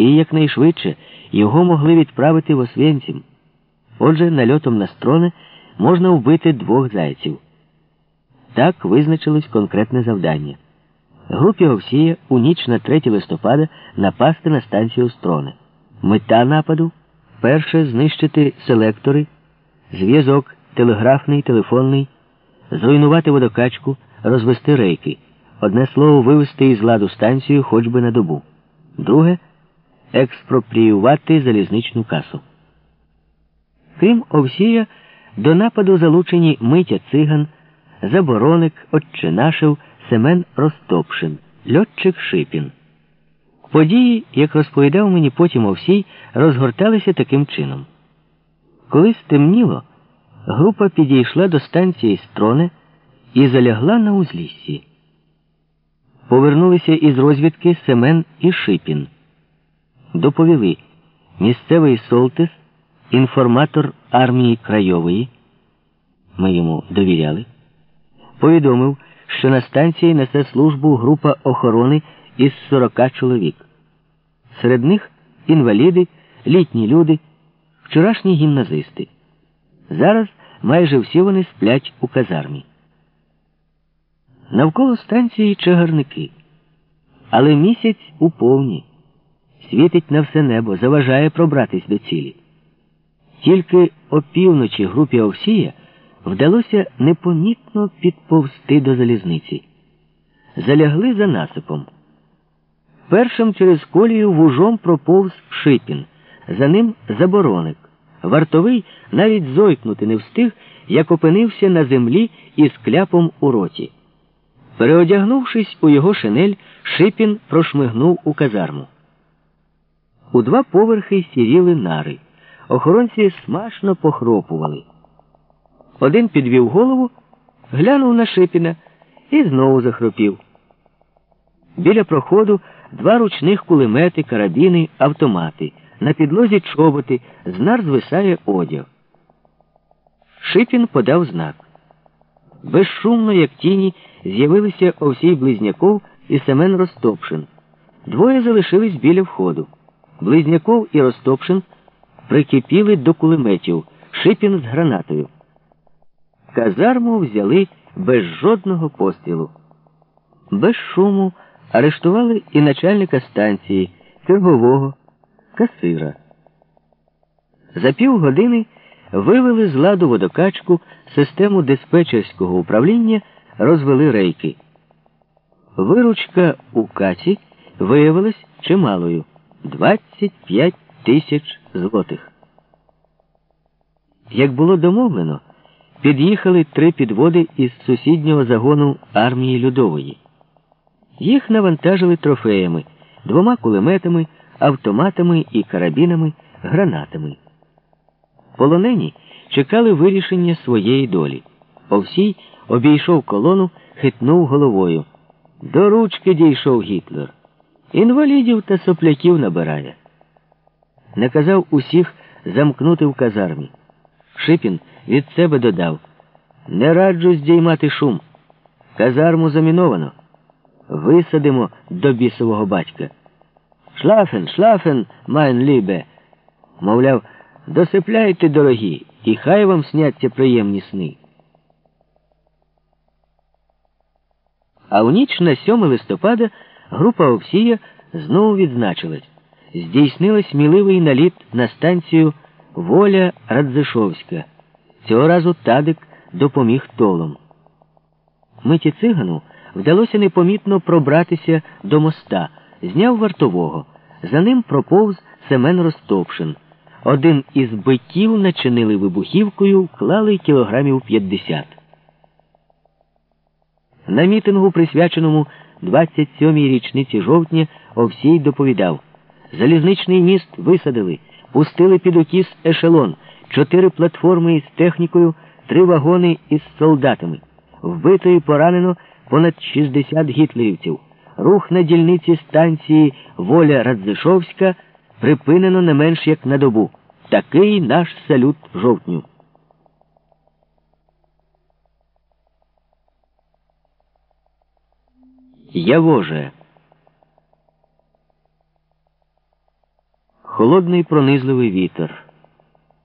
і якнайшвидше його могли відправити в Освенцім. Отже, нальотом на строни можна вбити двох зайців. Так визначилось конкретне завдання. Групі Овсія у ніч на 3 листопада напасти на станцію Строни. Мета нападу перше знищити селектори, зв'язок, телеграфний, телефонний, зруйнувати водокачку, розвести рейки. Одне слово, вивести із ладу станцію хоч би на добу. Друге експропріювати залізничну касу. Крім Овсія, до нападу залучені Митя Циган, Забороник, Отчинашев, Семен Ростопшин, льотчик Шипін. Події, як розповідав мені потім Овсій, розгорталися таким чином. Коли стемніло, група підійшла до станції Строне і залягла на узліссі. Повернулися із розвідки Семен і Шипін. Доповіли місцевий Солтис, інформатор армії Крайової. Ми йому довіряли. Повідомив, що на станції несе службу група охорони із 40 чоловік. Серед них інваліди, літні люди, вчорашні гімназисти. Зараз майже всі вони сплять у казармі. Навколо станції чагарники, але місяць у повні, світить на все небо, заважає пробратись до цілі. Тільки опівночі групі Овсія вдалося непомітно підповзти до залізниці. Залягли за насипом. Першим через колію вужом проповз Шипін, за ним забороник. Вартовий навіть зойкнути не встиг, як опинився на землі із кляпом у роті. Переодягнувшись у його шинель, Шипін прошмигнув у казарму. У два поверхи сіріли нари. Охоронці смачно похропували. Один підвів голову, глянув на Шипіна і знову захропів. Біля проходу два ручних кулемети, карабіни, автомати. На підлозі чоботи, з нар звисає одяг. Шипін подав знак. Безшумно, як тіні, з'явилися Овсій Близняков і Семен Ростопшин. Двоє залишились біля входу. Близняков і Ростопшин прикипіли до кулеметів, Шипін з гранатою. Казарму взяли без жодного пострілу. Без шуму арештували і начальника станції, чергового, касира. За півгодини вивели з ладу водокачку систему диспетчерського управління, розвели рейки. Виручка у каці виявилась чималою 25 тисяч злотих. Як було домовлено, під'їхали три підводи із сусіднього загону армії Людової. Їх навантажили трофеями, двома кулеметами, автоматами і карабінами, гранатами. Полонені чекали вирішення своєї долі. Овсій обійшов колону, хитнув головою. До ручки дійшов Гітлер. Інвалідів та сопляків набирає. Наказав усіх замкнути в казармі. Шипін від себе додав Не раджу здіймати шум. Казарму заміновано. Висадимо до бісового батька. Schlafen, schlafen, mein Liebe. Мовляв, досипляйте, дорогі, і хай вам сняться приємні сни. А у ніч на 7 листопада група Овсія знову відзначилась. Здійснила сміливий наліт на станцію Воля Радзишовська. Цього разу Тадик допоміг толом. Миті цигану вдалося непомітно пробратися до моста, зняв вартового. За ним проповз Семен Ростопшин. Один із биків начинили вибухівкою, клали кілограмів 50. На мітингу, присвяченому 27-й річниці жовтня, Овсій доповідав: залізничний міст висадили, пустили під окіс ешелон, чотири платформи із технікою, три вагони із солдатами. Вбито і поранено понад 60 гітлерівців. Рух на дільниці станції Воля Радзишовська припинено не менш як на добу. Такий наш салют жовтню. Явоже. Холодний пронизливий вітер.